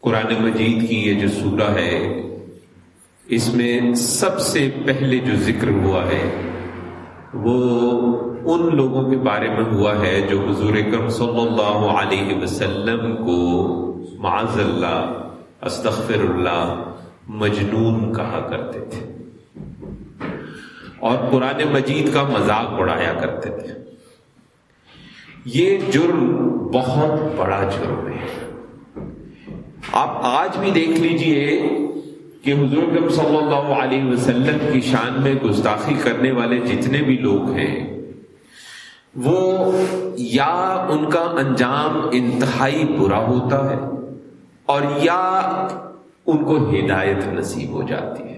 قرآن مجید کی یہ جو سورہ ہے، اس میں سب سے پہلے جو ذکر ہوا ہے، وہ ان لوگوں کے بارے میں ہوا ہے جو حضور کرم صلی اللہ علیہ وسلم کو معذ اللہ، استغفر اللہ، مجنون کہا کرتے تھے۔ اور قرآن مجید کا مذاق اڑایا کرتے تھے۔ یہ جرم بہت بڑا جرم ہے۔ آپ آج بھی دیکھ لیجیے کہ حضور صلی اللہ علیہ وسلم کی شان میں گستاخی کرنے والے جتنے بھی لوگ ہیں، وہ یا ان کا انجام انتہائی برا ہوتا ہے اور یا ان کو ہدایت نصیب ہو جاتی ہے۔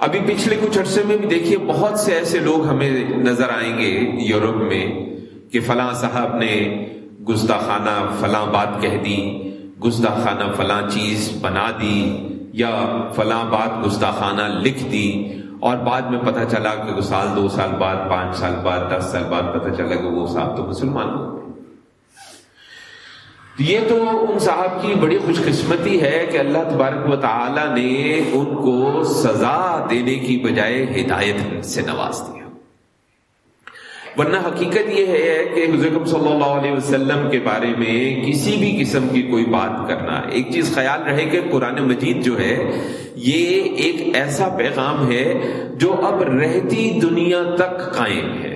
ابھی پچھلے کچھ عرصے میں بھی دیکھیے بہت سے ایسے لوگ ہمیں نظر آئیں گے یورپ میں کہ فلاں صاحب نے گستاخانہ فلاں بات کہہ دی۔ گستاخانہ فلاں چیز بنا دی یا فلاں بات گستاخانہ لکھ دی اور بعد میں پتہ چلا کہ وہ سال، دو سال بعد، پانچ سال بعد، دس سال بعد پتہ چلا کہ وہ صاحب تو مسلمان ہو گئے۔ یہ تو ان صاحب کی بڑی خوش قسمتی ہے کہ اللہ تبارک و تعالی نے ان کو سزا دینے کی بجائے ہدایت سے نواز دیا ورنہ حقیقت یہ ہے کہ حضرت صلی اللہ علیہ وسلم کے بارے میں کسی بھی قسم کی کوئی بات کرنا، ایک چیز خیال رہے کہ قرآن مجید جو ہے، یہ ایک ایسا پیغام ہے جو اب رہتی دنیا تک قائم ہے۔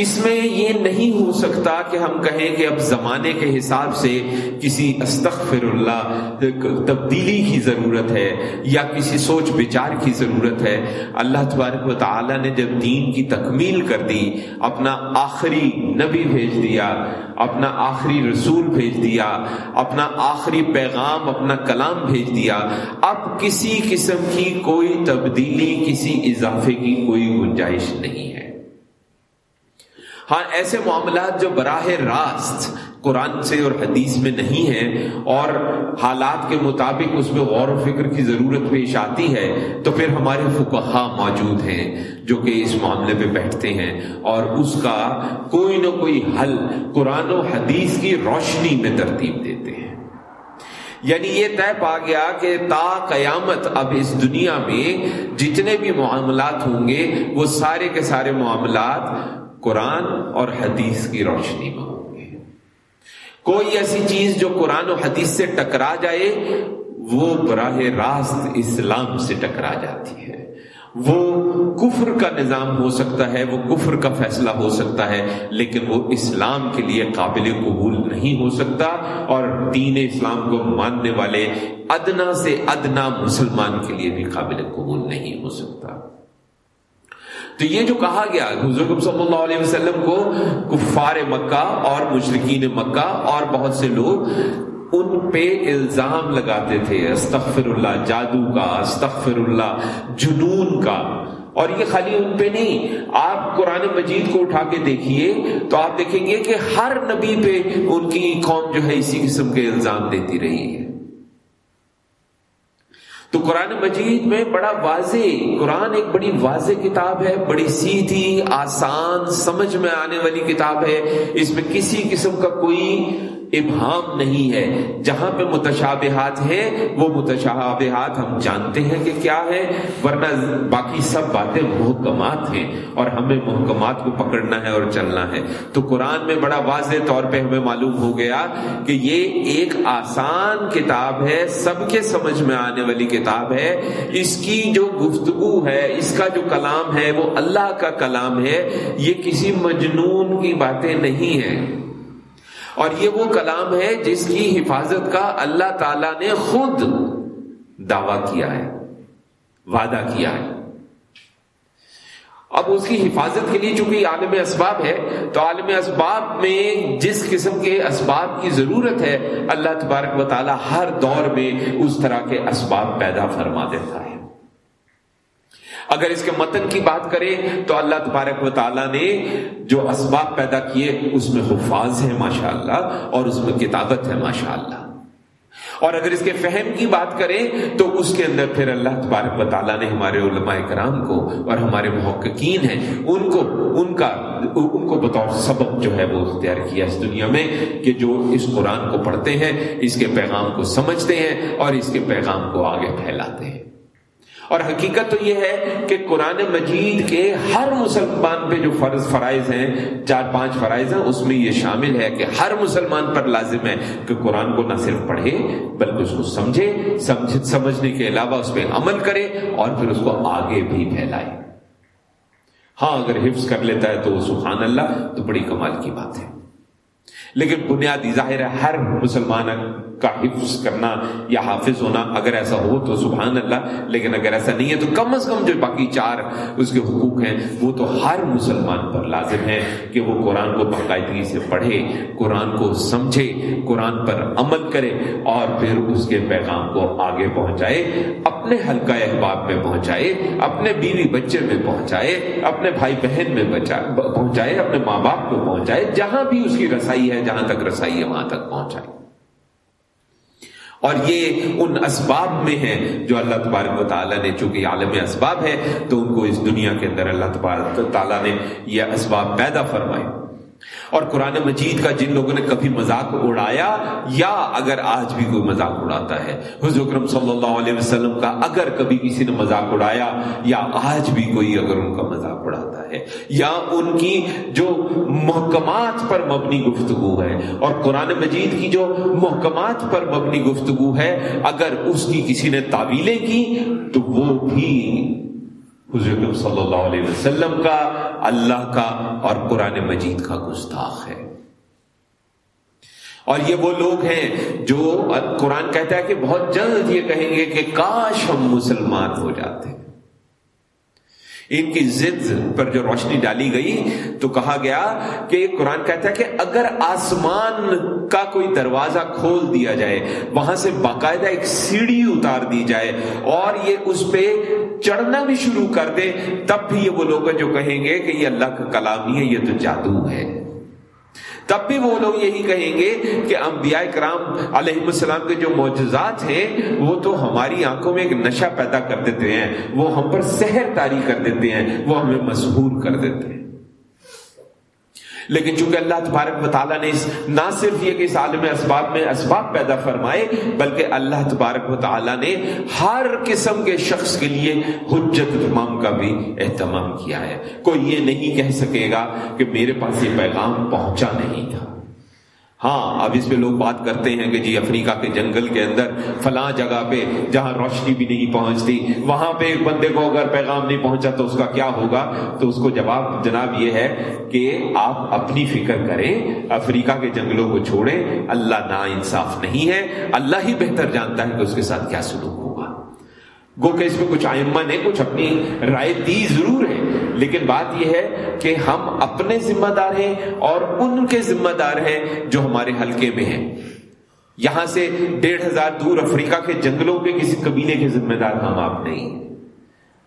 اس میں یہ نہیں ہو سکتا کہ ہم کہیں کہ اب زمانے کے حساب سے کسی استغفر اللہ تبدیلی کی ضرورت ہے یا کسی سوچ بچار کی ضرورت ہے۔ اللہ تبارک و تعالی نے جب دین کی تکمیل کر دی، اپنا آخری نبی بھیج دیا، اپنا آخری رسول بھیج دیا، اپنا آخری پیغام، اپنا کلام بھیج دیا، اب کسی قسم کی کوئی تبدیلی، کسی اضافے کی کوئی گنجائش نہیں ہے۔ ہاں ایسے معاملات جو براہ راست قرآن سے اور حدیث میں نہیں ہیں اور حالات کے مطابق اس میں غور و فکر کی ضرورت پیش آتی ہے، تو پھر ہمارے فکہ موجود ہیں جو کہ اس معاملے پہ بیٹھتے ہیں اور اس کا کوئی نہ کوئی حل قرآن و حدیث کی روشنی میں ترتیب دیتے ہیں۔ یعنی یہ طے پا گیا کہ تا قیامت اب اس دنیا میں جتنے بھی معاملات ہوں گے، وہ سارے کے سارے معاملات قرآن اور حدیث کی روشنی میں ہوں گے۔ کوئی ایسی چیز جو قرآن و حدیث سے ٹکرا جائے، وہ براہ راست اسلام سے ٹکرا جاتی ہے۔ وہ کفر کا نظام ہو سکتا ہے، وہ کفر کا فیصلہ ہو سکتا ہے، لیکن وہ اسلام کے لیے قابل قبول نہیں ہو سکتا۔ اور دین اسلام کو ماننے والے ادنا سے ادنا مسلمان کے لیے بھی قابل قبول نہیں ہو سکتا۔ تو یہ جو کہا گیا، حضور صلی اللہ علیہ وسلم کو کفار مکہ اور مشرقین مکہ اور بہت سے لوگ ان پہ الزام لگاتے تھے، استغفر اللہ، جادو کا، استغفر اللہ، جنون کا۔ اور یہ خالی ان پہ نہیں، آپ قرآن مجید کو اٹھا کے دیکھیے تو آپ دیکھیں گے کہ ہر نبی پہ ان کی قوم جو ہے اسی قسم کے الزام دیتی رہی ہے۔ تو قرآن مجید میں بڑا واضح، قرآن ایک بڑی واضح کتاب ہے، بڑی سیدھی، آسان، سمجھ میں آنے والی کتاب ہے۔ اس میں کسی قسم کا کوئی ابہام نہیں ہے۔ جہاں پہ متشابہات ہیں، وہ متشابہات ہم جانتے ہیں کہ کیا ہے۔ ورنہ باقی سب باتیں محکمات ہیں اور ہمیں محکمات کو پکڑنا ہے اور چلنا ہے۔ تو قرآن میں بڑا واضح طور پہ ہمیں معلوم ہو گیا کہ یہ ایک آسان کتاب ہے، سب کے سمجھ میں آنے والی کتاب ہے۔ اس کی جو گفتگو ہے، اس کا جو کلام ہے، وہ اللہ کا کلام ہے۔ یہ کسی مجنون کی باتیں نہیں ہیں۔ اور یہ وہ کلام ہے جس کی حفاظت کا اللہ تعالی نے خود دعویٰ کیا ہے، وعدہ کیا ہے۔ اب اس کی حفاظت کے لیے چونکہ عالم اسباب ہے، تو عالم اسباب میں جس قسم کے اسباب کی ضرورت ہے، اللہ تبارک و تعالی ہر دور میں اس طرح کے اسباب پیدا فرما دیتا ہے۔ اگر اس کے متن کی بات کریں تو اللہ تبارک و تعالیٰ نے جو اسباب پیدا کیے، اس میں حفاظ ہے ماشاء اللہ اور اس میں کتابت ہے ماشاء اللہ اور اگر اس کے فہم کی بات کریں تو اس کے اندر پھر اللہ تبارک و تعالیٰ نے ہمارے علماء کرام کو اور ہمارے محققین ہیں، ان کو، ان کا، ان کو بطور سبب جو ہے وہ اختیار کیا اس دنیا میں کہ جو اس قرآن کو پڑھتے ہیں، اس کے پیغام کو سمجھتے ہیں اور اس کے پیغام کو آگے پھیلاتے ہیں۔ اور حقیقت تو یہ ہے کہ قرآن مجید کے ہر مسلمان پہ جو فرض فرائض ہیں، چار پانچ فرائض ہیں، اس میں یہ شامل ہے کہ ہر مسلمان پر لازم ہے کہ قرآن کو نہ صرف پڑھے، بلکہ اس کو سمجھے، سمجھ سمجھنے کے علاوہ اس پہ عمل کرے اور پھر اس کو آگے بھی پھیلائے۔ ہاں اگر حفظ کر لیتا ہے تو سبحان اللہ، تو بڑی کمال کی بات ہے۔ لیکن بنیادی ظاہر ہے ہر مسلمان کا حفظ کرنا یا حافظ ہونا اگر ایسا ہو تو سبحان اللہ، لیکن اگر ایسا نہیں ہے تو کم از کم جو باقی چار اس کے حقوق ہیں، وہ تو ہر مسلمان پر لازم ہے کہ وہ قرآن کو باقاعدگی سے پڑھے، قرآن کو سمجھے، قرآن پر عمل کرے اور پھر اس کے پیغام کو آگے پہنچائے۔ اپنے حلقہ احباب میں پہنچائے، اپنے بیوی بچے میں پہنچائے، اپنے بھائی بہن میں پہنچائے، اپنے ماں باپ کو پہنچائے، جہاں بھی اس کی رسائی ہے، جہاں تک رسائی ہے، وہاں تک پہنچائے۔ اور یہ ان اسباب میں ہے جو اللہ تبارک و تعالیٰ نے، چونکہ عالم اسباب ہے، تو ان کو اس دنیا کے اندر اللہ تبارک تعالیٰ نے یہ اسباب پیدا فرمائے۔ اور قرآن مجید کا جن لوگوں نے کبھی مذاق اڑایا، یا اگر آج بھی کوئی مذاق اڑاتا ہے، حضور اکرم صلی اللہ علیہ وسلم کا اگر کبھی کسی نے مذاق اڑایا، یا آج بھی کوئی اگر ان کا مذاق اڑاتا ہے، یا ان کی جو محکمات پر مبنی گفتگو ہے، اور قرآن مجید کی جو محکمات پر مبنی گفتگو ہے، اگر اس کی کسی نے تعویلیں کی، تو وہ بھی حضرت صلی اللہ علیہ وسلم کا، اللہ کا اور قرآن مجید کا گستاخ ہے۔ اور یہ وہ لوگ ہیں جو قرآن کہتا ہے کہ بہت جلد یہ کہیں گے کہ کاش ہم مسلمان ہو جاتے۔ ہیں ان کی ضد پر جو روشنی ڈالی گئی تو کہا گیا کہ قرآن کہتا ہے کہ اگر آسمان کا کوئی دروازہ کھول دیا جائے، وہاں سے باقاعدہ ایک سیڑھی اتار دی جائے اور یہ اس پہ چڑھنا بھی شروع کر دے، تب بھی یہ وہ لوگ جو کہیں گے کہ یہ اللہ کا کلام ہی ہے، یہ تو جادو ہے۔ تب بھی وہ لوگ یہی کہیں گے کہ انبیاء کرام علیہ السلام کے جو معجزات ہیں، وہ تو ہماری آنکھوں میں ایک نشہ پیدا کر دیتے ہیں، وہ ہم پر سحر تاری کر دیتے ہیں، وہ ہمیں مشہور کر دیتے ہیں۔ لیکن چونکہ اللہ تبارک و تعالیٰ نے نہ صرف یہ کہ اس عالم اسباب میں اسباب پیدا فرمائے، بلکہ اللہ تبارک و تعالیٰ نے ہر قسم کے شخص کے لیے حجت تمام کا بھی اہتمام کیا ہے۔ کوئی یہ نہیں کہہ سکے گا کہ میرے پاس یہ پیغام پہنچا نہیں تھا۔ ہاں اب اس پہ لوگ بات کرتے ہیں کہ جی افریقہ کے جنگل کے اندر، فلاں جگہ پہ جہاں روشنی بھی نہیں پہنچتی، وہاں پہ ایک بندے کو اگر پیغام نہیں پہنچا تو اس کا کیا ہوگا؟ تو اس کو جواب جناب یہ ہے کہ آپ اپنی فکر کریں، افریقہ کے جنگلوں کو چھوڑیں، اللہ نا انصاف نہیں ہے، اللہ ہی بہتر جانتا ہے کہ اس کے ساتھ کیا سلوک ہوگا گو کہ اس میں کچھ آئمہ نے کچھ اپنی رائے دی ضرور ہے، لیکن بات یہ ہے کہ ہم اپنے ذمہ دار ہیں اور ان کے ذمہ دار ہیں جو ہمارے حلقے میں ہیں۔ یہاں سے ڈیڑھ ہزار دور افریقہ کے جنگلوں کے کسی قبیلے کے ذمہ دار ہم آپ نہیں۔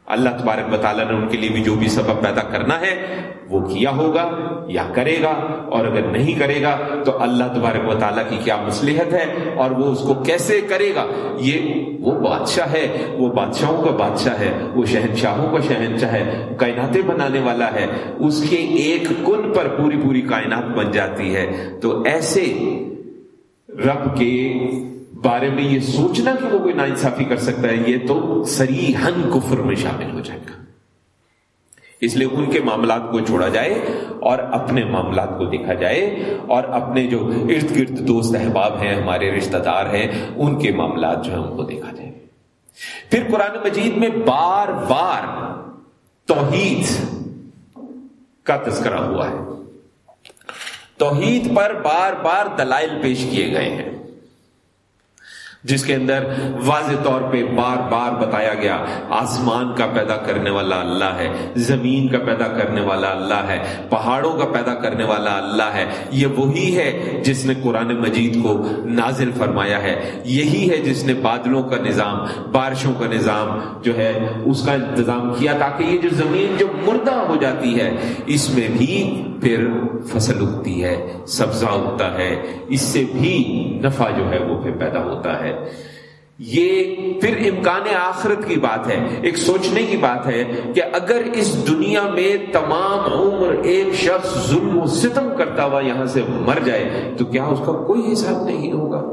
اللہ تبارک تعالیٰ نے ان کے لیے بھی جو بھی سبب پیدا کرنا ہے، وہ کیا ہوگا یا کرے گا؟ اور اگر نہیں کرے گا، تو اللہ تبارک و تعالیٰ کی کیا مصلحت ہے؟ اور وہ اس کو کیسے کرے گا؟ یہ وہ بادشاہ ہے، وہ بادشاہوں کا بادشاہ ہے، وہ شہنشاہوں کا شہنشاہ ہے، کائناتیں بنانے والا ہے۔ اس کے ایک کن پر پوری پوری کائنات بن جاتی ہے۔ تو ایسے رب کے بارے میں یہ سوچنا کہ وہ کوئی ناانصافی کر سکتا ہے، یہ تو سری ہن کفر میں شامل ہو جائے گا۔ اس لیے ان کے معاملات کو چھوڑا جائے اور اپنے معاملات کو دیکھا جائے اور اپنے جو ارد گرد دوست احباب ہیں، ہمارے رشتہ دار ہیں، ان کے معاملات جو ہیں ان کو دیکھا جائے۔ پھر قرآن مجید میں بار بار توحید کا تذکرہ ہوا ہے۔ توحید پر بار بار دلائل پیش کیے گئے ہیں۔ جس کے اندر واضح طور پہ بار بار بتایا گیا، آسمان کا پیدا کرنے والا اللہ ہے، زمین کا پیدا کرنے والا اللہ ہے، پہاڑوں کا پیدا کرنے والا اللہ ہے، یہ وہی ہے جس نے قرآن مجید کو نازل فرمایا ہے، یہی ہے جس نے بادلوں کا نظام، بارشوں کا نظام جو ہے، اس کا انتظام کیا تاکہ یہ جو زمین جو مردہ ہو جاتی ہے، اس میں بھی پھر فصل اگتی ہے سبزہ اگتا ہے، اس سے بھی نفع جو ہے وہ پھر پیدا ہوتا ہے۔ یہ پھر امکان آخرت کی بات ہے۔ ایک سوچنے کی بات ہے کہ اگر اس دنیا میں تمام عمر ایک شخص ظلم و ستم کرتا ہوا یہاں سے مر جائے، تو کیا اس کا کوئی حساب نہیں ہوگا؟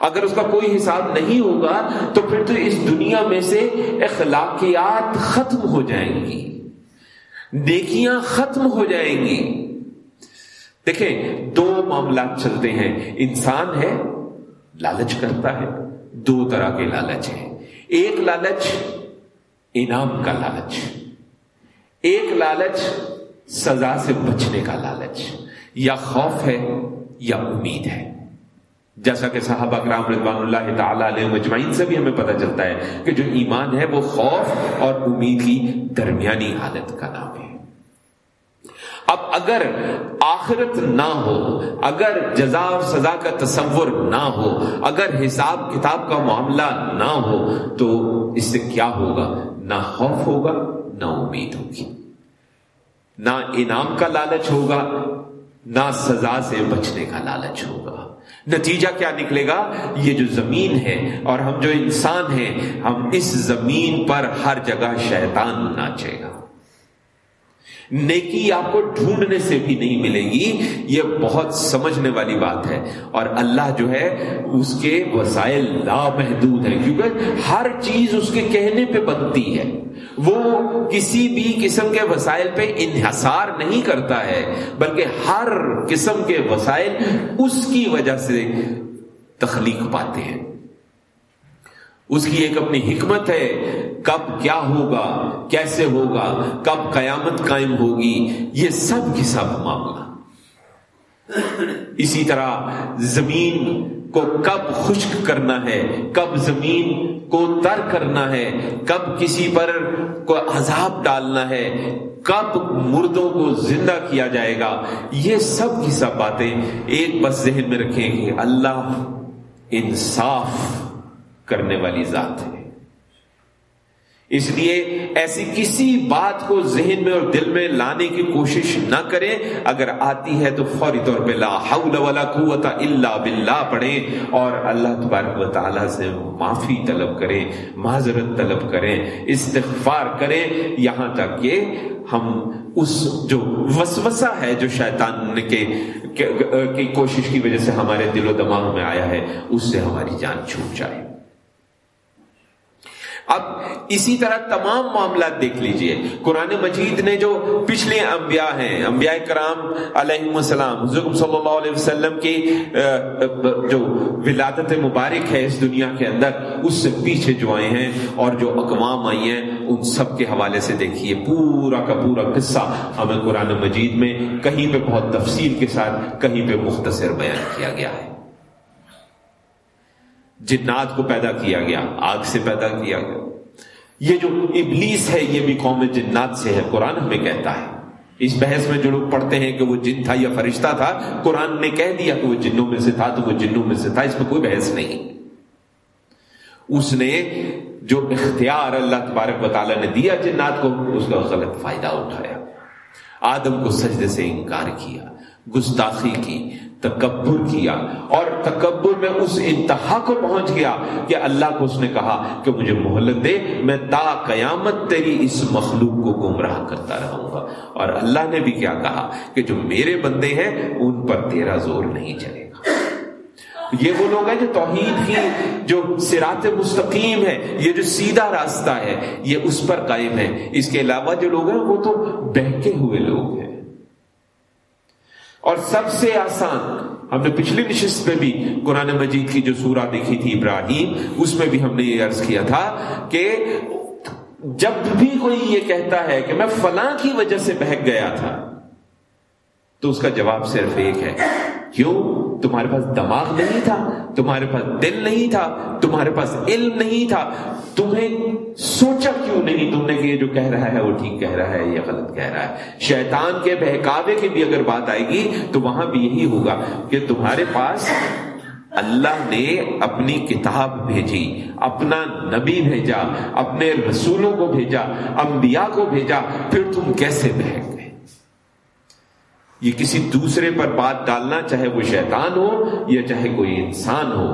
اگر اس کا کوئی حساب نہیں ہوگا، تو پھر تو اس دنیا میں سے اخلاقیات ختم ہو جائیں گی۔ نیکیاں ختم ہو جائیں گی۔ دیکھیں، دو معاملات چلتے ہیں۔ انسان ہے، لالچ کرتا ہے۔ دو طرح کے لالچ ہیں۔ ایک لالچ انعام کا لالچ، ایک لالچ سزا سے بچنے کا لالچ، یا خوف ہے یا امید ہے۔ جیسا کہ صحابہ کرام رضوان اللہ تعالی علیہ مجمعین سے بھی ہمیں پتہ چلتا ہے کہ جو ایمان ہے وہ خوف اور امید کی درمیانی حالت کا نام ہے۔ اب اگر آخرت نہ ہو، اگر جزا اور سزا کا تصور نہ ہو، اگر حساب کتاب کا معاملہ نہ ہو، تو اس سے کیا ہوگا؟ نہ خوف ہوگا، نہ امید ہوگی۔ نہ انعام کا لالچ ہوگا، نہ سزا سے بچنے کا لالچ ہوگا۔ نتیجہ کیا نکلے گا؟ یہ جو زمین ہے اور ہم جو انسان ہیں، ہم اس زمین پر ہر جگہ شیطان ناچے گا۔ نیکی آپ کو ڈھونڈنے سے بھی نہیں ملے گی، یہ بہت سمجھنے والی بات ہے۔ اور اللہ جو ہے، اس کے وسائل لامحدود ہیں۔ کیونکہ ہر چیز اس کے کہنے پہ بنتی ہے۔ وہ کسی بھی قسم کے وسائل پہ انحصار نہیں کرتا ہے، بلکہ ہر قسم کے وسائل اس کی وجہ سے تخلیق پاتے ہیں۔ اس کی ایک اپنی حکمت ہے، کب کیا ہوگا، کیسے ہوگا، کب قیامت قائم ہوگی، یہ سب کی سب معاملہ۔ اسی طرح زمین کو کب خشک کرنا ہے، کب زمین کو تر کرنا ہے، کب کسی پر کو عذاب ڈالنا ہے، کب مردوں کو زندہ کیا جائے گا، یہ سب کی سب باتیں ایک بس ذہن میں رکھیں کہ اللہ انصاف کرنے والی ذات ہے۔ اس لیے ایسی کسی بات کو ذہن میں اور دل میں لانے کی کوشش نہ کریں۔ اگر آتی ہے تو فوری طور پہ لا حول ولا قوت الا باللہ پڑھیں اور اللہ تبارک و تعالی سے معافی طلب کریں، معذرت طلب کریں، استغفار کریں۔ یہاں تک کہ ہم اس جو وسوسہ ہے جو شیطان کے کی کوشش کی وجہ سے ہمارے دل و دماغ میں آیا ہے، اس سے ہماری جان چھوٹ جائے۔ اب اسی طرح تمام معاملات دیکھ لیجیے۔ قرآن مجید نے جو پچھلے انبیاء ہیں، انبیاء کرام علیہ السلام حضرت صلی اللہ علیہ وسلم کی جو ولادت مبارک ہے اس دنیا کے اندر، اس سے پیچھے جو آئے ہیں اور جو اقوام آئی ہیں، ان سب کے حوالے سے دیکھیے پورا کا پورا قصہ ہمیں قرآن مجید میں کہیں پہ بہت تفصیل کے ساتھ، کہیں پہ مختصر بیان کیا گیا ہے۔ جنات کو پیدا کیا گیا، آگ سے پیدا کیا گیا۔ یہ جو ابلیس ہے، یہ بھی قوم جنات سے ہے، قرآن ہمیں کہتا ہے۔ اس بحث میں جو لوگ پڑھتے ہیں کہ وہ جن تھا یا فرشتہ تھا، قرآن نے کہہ دیا کہ وہ جنوں میں سے تھا، تو وہ جنوں میں سے تھا۔ اس میں کوئی بحث نہیں۔ اس نے جو اختیار اللہ تبارک و تعالیٰ نے دیا جنات کو، اس کا غلط فائدہ اٹھایا۔ آدم کو سجدے سے انکار کیا، گستاخی کی تکبر کیا اور تکبر میں اس انتہا کو پہنچ گیا کہ اللہ کو اس نے کہا کہ مجھے مہلت دے، میں تا قیامت تیری اس مخلوق کو گمراہ کرتا رہوں گا۔ اور اللہ نے بھی کیا کہا کہ جو میرے بندے ہیں، ان پر تیرا زور نہیں چلے گا۔ یہ وہ لوگ ہیں جو توحید کی جو سرات مستقیم ہے، یہ جو سیدھا راستہ ہے، یہ اس پر قائم ہے۔ اس کے علاوہ جو لوگ ہیں، وہ تو بہکے ہوئے لوگ ہیں۔ اور سب سے آسان، ہم نے پچھلی نشست میں بھی قرآن مجید کی جو سورہ دیکھی تھی ابراہیم، اس میں بھی ہم نے یہ عرض کیا تھا کہ جب بھی کوئی یہ کہتا ہے کہ میں فلاں کی وجہ سے بہک گیا تھا، تو اس کا جواب صرف ایک ہے۔ کیوں؟ تمہارے پاس دماغ نہیں تھا، تمہارے پاس دل نہیں تھا، تمہارے پاس علم نہیں تھا۔ تمہیں سوچا کیوں نہیں؟ تم نے کہ یہ جو کہہ رہا ہے وہ ٹھیک کہہ رہا ہے یا غلط کہہ رہا ہے۔ شیطان کے بہکاوے کی بھی اگر بات آئے گی تو وہاں بھی یہی ہوگا کہ تمہارے پاس اللہ نے اپنی کتاب بھیجی، اپنا نبی بھیجا، اپنے رسولوں کو بھیجا، انبیاء کو بھیجا، پھر تم کیسے بہک یہ کسی دوسرے پر بات ڈالنا، چاہے وہ شیطان ہو یا چاہے کوئی انسان ہو،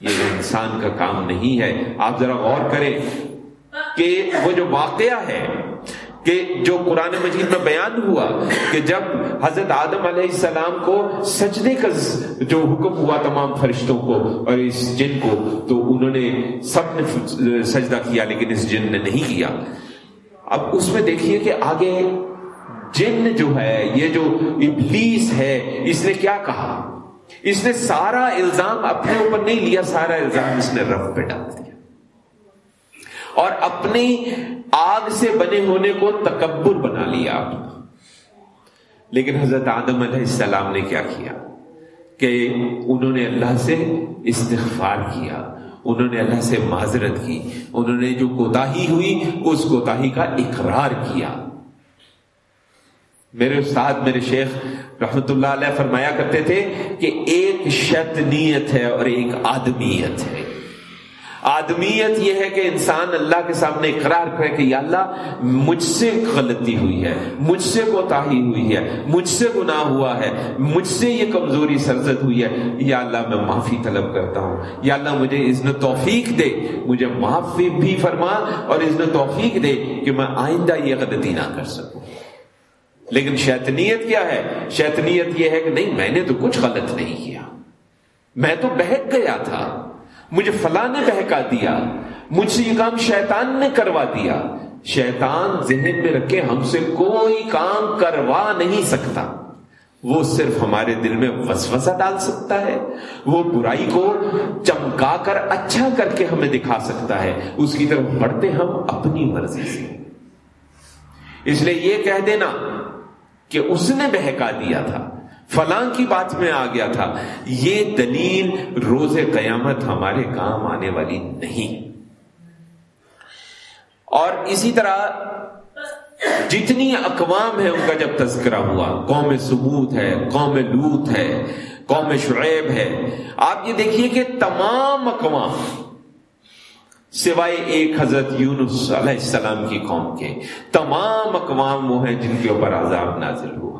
یہ انسان کا کام نہیں ہے۔ آپ ذرا غور کریں کہ وہ جو واقعہ ہے، کہ جو قرآن مجید میں بیان ہوا کہ جب حضرت آدم علیہ السلام کو سجدے کا جو حکم ہوا تمام فرشتوں کو اور اس جن کو، تو انہوں نے سب نے سجدہ کیا، لیکن اس جن نے نہیں کیا۔ اب اس میں دیکھیے کہ آگے جن جو ہے، یہ جو ابلیس ہے، اس نے کیا کہا؟ اس نے سارا الزام اپنے اوپر نہیں لیا، سارا الزام اس نے رب پہ ڈال دیا۔ اور اپنی آگ سے بنے ہونے کو تکبر بنا لیا لیکن حضرت آدم علیہ السلام نے کیا کیا؟ کہ انہوں نے اللہ سے استغفار کیا، انہوں نے اللہ سے معذرت کی، انہوں نے جو کوتا ہوئی، اس کوتا کا اقرار کیا۔ میرے استاد، میرے شیخ رحمت اللہ علیہ فرمایا کرتے تھے کہ ایک شیطنیت ہے اور ایک آدمیت ہے۔ آدمیت یہ ہے کہ انسان اللہ کے سامنے اقرار کرے کہ یا اللہ، مجھ سے غلطی ہوئی ہے، مجھ سے کوتاہی ہوئی ہے، مجھ سے گناہ ہوا ہے، مجھ سے یہ کمزوری سرزد ہوئی ہے۔ یا اللہ، میں معافی طلب کرتا ہوں۔ یا اللہ، مجھے اذن توفیق دے۔ مجھے معافی بھی فرما اور اذن توفیق دے کہ میں آئندہ یہ غلطی نہ کر سکوں۔ لیکن شیطنیت کیا ہے؟ شیطنیت یہ ہے کہ نہیں، میں نے تو کچھ غلط نہیں کیا۔ میں تو بہک گیا تھا۔ مجھے فلاں نے بہکا دیا۔ مجھ سے یہ کام شیطان نے کروا دیا۔ شیطان ذہن میں رکھے، ہم سے کوئی کام کروا نہیں سکتا۔ وہ صرف ہمارے دل میں وسوسہ ڈال سکتا ہے۔ وہ برائی کو چمکا کر اچھا کر کے ہمیں دکھا سکتا ہے۔ اس کی طرف بڑھتے ہم اپنی مرضی سے۔ اس لیے یہ کہہ دینا کہ اس نے بہکا دیا تھا۔ فلاں کی بات میں آ گیا تھا۔ یہ دلیل روز قیامت ہمارے کام آنے والی نہیں۔ اور اسی طرح جتنی اقوام ہے ان کا جب تذکرہ ہوا، قوم ثبوت ہے، قوم لوت ہے، قوم شعیب ہے۔ آپ یہ دیکھیے کہ تمام اقوام سوائے ایک حضرت یونس علیہ السلام کی قوم کے، تمام اقوام وہ ہیں جن کے اوپر عذاب نازل ہوا۔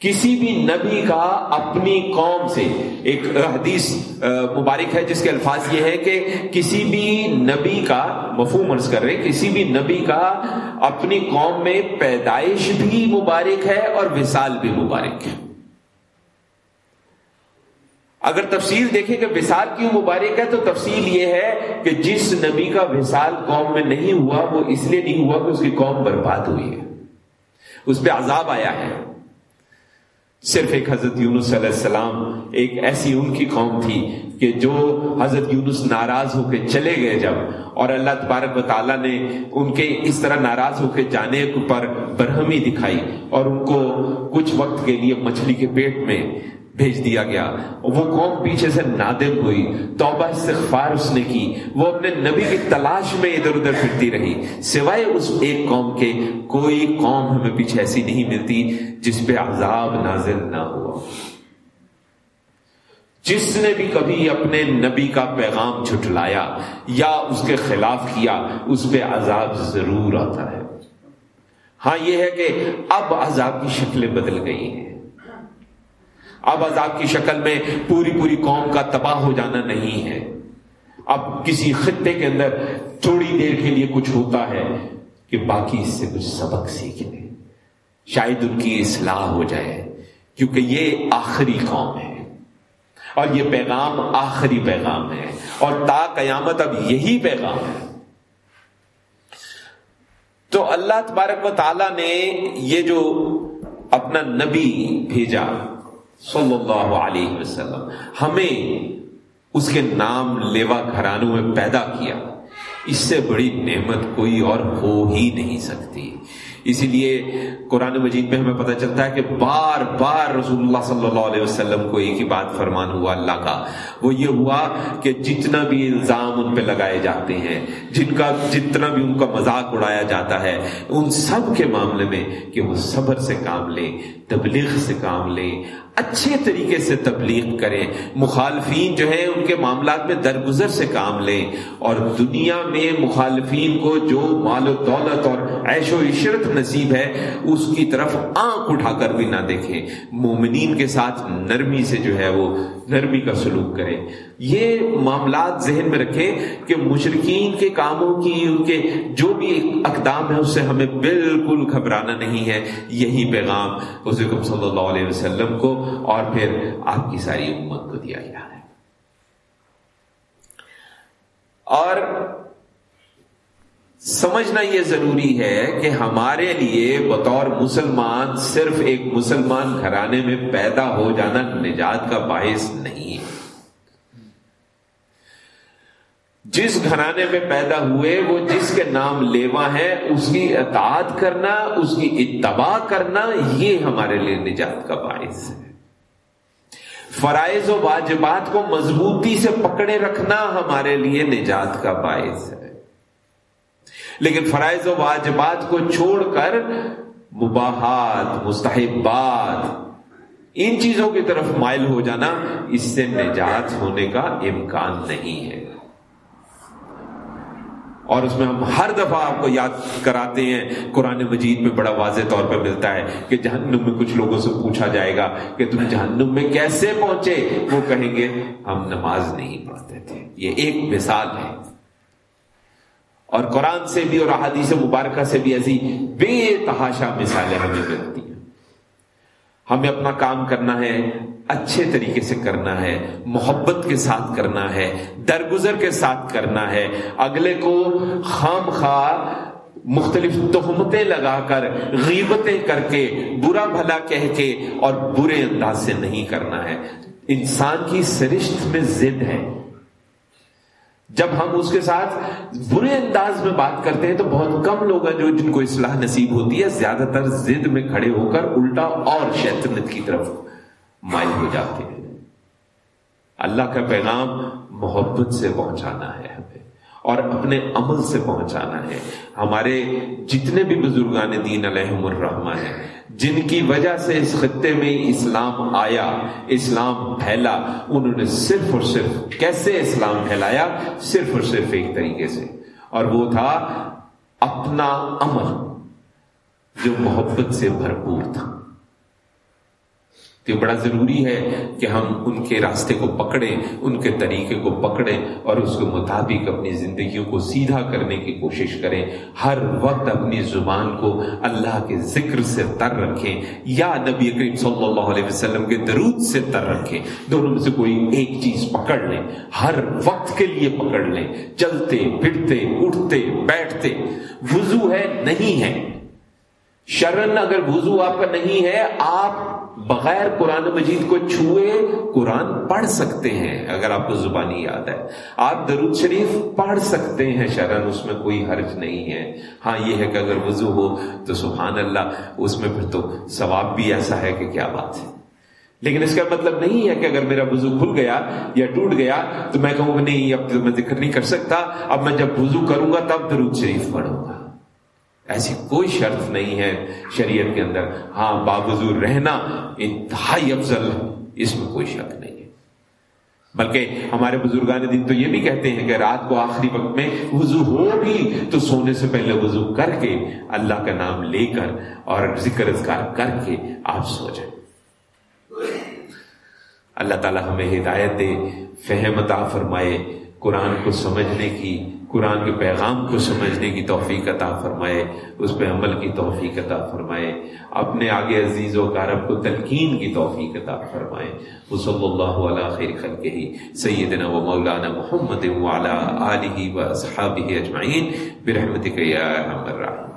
کسی بھی نبی کا اپنی قوم سے، ایک حدیث مبارک ہے جس کے الفاظ یہ ہے کہ کسی بھی نبی کا، مفہوم عرض کر رہے کسی بھی نبی کا اپنی قوم میں پیدائش بھی مبارک ہے اور وصال بھی مبارک ہے۔ اگر تفصیل دیکھیں کہ وصال کیوں مبارک ہے، تو تفصیل یہ ہے کہ جس نبی کا وصال قوم میں نہیں ہوا، وہ اس لیے نہیں ہوا کہ اس کی قوم برباد ہوئی ہے۔ اس پہ عذاب آیا ہے۔ صرف ایک حضرت یونس علیہ السلام، ایک ایسی ان کی قوم تھی کہ جو حضرت یونس ناراض ہو کے چلے گئے جب، اور اللہ تبارک و تعالیٰ نے ان کے اس طرح ناراض ہو کے جانے پر برہمی دکھائی اور ان کو کچھ وقت کے لیے مچھلی کے پیٹ میں بھیج دیا گیا۔ وہ قوم پیچھے سے نادم ہوئی، توبہ استغفار اس نے کی۔ وہ اپنے نبی کی تلاش میں ادھر ادھر پھرتی رہی۔ سوائے اس ایک قوم کے، کوئی قوم ہمیں پیچھے ایسی نہیں ملتی جس پہ عذاب نازل نہ ہوا۔ جس نے بھی کبھی اپنے نبی کا پیغام جھٹلایا یا اس کے خلاف کیا، اس پہ عذاب ضرور آتا ہے۔ ہاں یہ ہے کہ اب عذاب کی شکلیں بدل گئی ہیں۔ اب عذاب کی شکل میں پوری پوری قوم کا تباہ ہو جانا نہیں ہے۔ اب کسی خطے کے اندر تھوڑی دیر کے لیے کچھ ہوتا ہے کہ باقی اس سے کچھ سبق سیکھ لیں۔ شاید ان کی اصلاح ہو جائے، کیونکہ یہ آخری قوم ہے۔ اور یہ پیغام آخری پیغام ہے۔ اور تا قیامت اب یہی پیغام ہے۔ تو اللہ تبارک و تعالی نے یہ جو اپنا نبی بھیجا صلی اللہ علیہ وسلم، ہمیں اس کے نام لیوا گھرانوں میں پیدا کیا۔ اس سے بڑی نعمت کوئی اور ہو ہی نہیں سکتی۔ اسی لیے قرآن مجید میں ہمیں پتہ چلتا ہے کہ بار بار رسول اللہ صلی اللہ علیہ وسلم کو ایک ہی بات فرمان ہوا اللہ کا۔ وہ یہ ہوا کہ جتنا بھی الزام ان پہ لگائے جاتے ہیں، جن کا جتنا بھی ان کا مذاق اڑایا جاتا ہے، ان سب کے معاملے میں کہ وہ صبر سے کام لیں، تبلیغ سے کام لیں اچھے طریقے سے تبلیغ کریں۔ مخالفین جو ہے ان کے معاملات میں درگزر سے کام لیں۔ اور دنیا میں مخالفین کو جو مال و دولت اور عیش و عشرت نصیب ہے، اس کی طرف آنکھ اٹھا کر بھی نہ دیکھیں۔ مومنین کے ساتھ نرمی سے جو ہے وہ نرمی کا سلوک کریں۔ یہ معاملات ذہن میں رکھیں کہ مشرقین کے کاموں کی، ان کے جو بھی اقدام ہے اس سے ہمیں بالکل گھبرانا نہیں ہے۔ یہی پیغام حضرت صلی اللہ علیہ وسلم کو اور پھر آپ کی ساری امت کو دیا گیا ہے۔ اور سمجھنا یہ ضروری ہے کہ ہمارے لیے بطور مسلمان صرف ایک مسلمان گھرانے میں پیدا ہو جانا نجات کا باعث نہیں ہے۔ جس گھرانے میں پیدا ہوئے، وہ جس کے نام لیوا ہے اس کی اطاعت کرنا، اس کی اتباع کرنا، یہ ہمارے لیے نجات کا باعث ہے۔ فرائض و واجبات کو مضبوطی سے پکڑے رکھنا ہمارے لیے نجات کا باعث ہے۔ لیکن فرائض و واجبات کو چھوڑ کر مباحات، مستحبات، ان چیزوں کی طرف مائل ہو جانا اس سے نجات ہونے کا امکان نہیں ہے۔ اور اس میں ہم ہر دفعہ آپ کو یاد کراتے ہیں، قرآن مجید میں بڑا واضح طور پہ ملتا ہے کہ جہنم میں کچھ لوگوں سے پوچھا جائے گا کہ تم جہنم میں کیسے پہنچے؟ وہ کہیں گے، ہم نماز نہیں پڑھتے تھے۔ یہ ایک مثال ہے۔ اور قرآن سے بھی اور احادیث مبارکہ سے بھی ایسی بے تحاشا مثالیں ہمیں ملتی ہیں۔ ہمیں اپنا کام کرنا ہے، اچھے طریقے سے کرنا ہے، محبت کے ساتھ کرنا ہے، درگزر کے ساتھ کرنا ہے۔ اگلے کو خام خواہ مختلف تہمتیں لگا کر، غیبتیں کر کے، برا بھلا کہہ کے اور برے انداز سے نہیں کرنا ہے۔ انسان کی سرشت میں زد ہے۔ جب ہم اس کے ساتھ برے انداز میں بات کرتے ہیں تو بہت کم لوگ ہیں جو جن کو اصلاح نصیب ہوتی ہے، زیادہ تر زد میں کھڑے ہو کر الٹا اور شیطنت کی طرف مائل ہو جاتے ہیں۔ اللہ کا پیغام محبت سے پہنچانا ہے ہمیں اور اپنے عمل سے پہنچانا ہے۔ ہمارے جتنے بھی بزرگان دین علیہم الرحمہ ہیں جن کی وجہ سے اس خطے میں اسلام آیا، اسلام پھیلا، انہوں نے صرف اور صرف کیسے اسلام پھیلایا؟ صرف اور صرف ایک طریقے سے۔ اور وہ تھا اپنا عمل جو محبت سے بھرپور تھا۔ تو بڑا ضروری ہے کہ ہم ان کے راستے کو پکڑیں، ان کے طریقے کو پکڑیں اور اس کے مطابق اپنی زندگیوں کو سیدھا کرنے کی کوشش کریں۔ ہر وقت اپنی زبان کو اللہ کے ذکر سے تر رکھیں۔ یا نبی کریم صلی اللہ علیہ وسلم کے درود سے تر رکھیں۔ دونوں میں سے کوئی ایک چیز پکڑ لیں۔ ہر وقت کے لیے پکڑ لیں۔ چلتے، پھرتے، اٹھتے، بیٹھتے۔ وضو ہے، نہیں ہے۔ شرن اگر وضو آپ کا نہیں ہے، آپ بغیر قرآن مجید کو چھوئے قرآن پڑھ سکتے ہیں، اگر آپ کو زبانی یاد ہے۔ آپ درود شریف پڑھ سکتے ہیں، شرن اس میں کوئی حرج نہیں ہے۔ ہاں یہ ہے کہ اگر وضو ہو تو سبحان اللہ، اس میں پھر تو ثواب بھی ایسا ہے کہ کیا بات ہے۔ لیکن اس کا مطلب نہیں ہے کہ اگر میرا وضو کھل گیا یا ٹوٹ گیا تو میں کہوں گا، نہیں، اب تو میں ذکر نہیں کر سکتا۔ اب میں جب وضو کروں گا تب درود شریف پڑھوں گا۔ ایسی کوئی شرط نہیں ہے شریعت کے اندر۔ ہاں باوضو رہنا انتہائی افضل اس میں کوئی شک نہیں ہے۔ بلکہ ہمارے بزرگان دن تو یہ بھی کہتے ہیں کہ رات کو آخری وقت میں وضو ہو بھی تو سونے سے پہلے وضو کر کے اللہ کا نام لے کر اور ذکر اذکار کر کے آپ سو جائیں۔ اللہ تعالی ہمیں ہدایت دے، فہم عطا فرمائے، قرآن کو سمجھنے کی قرآن کے پیغام کو سمجھنے کی توفیق عطا فرمائے، اس پہ عمل کی توفیق عطا فرمائے، اپنے آگے عزیز و کارب کو تلقین کی توفیق عطا فرمائے۔ وہ صلی اللہ علیہ خیر خلق ہی سیدنا و مولانا محمد وعلا آلہ و اصحابہ اجمعین، برحمتک یا ارحم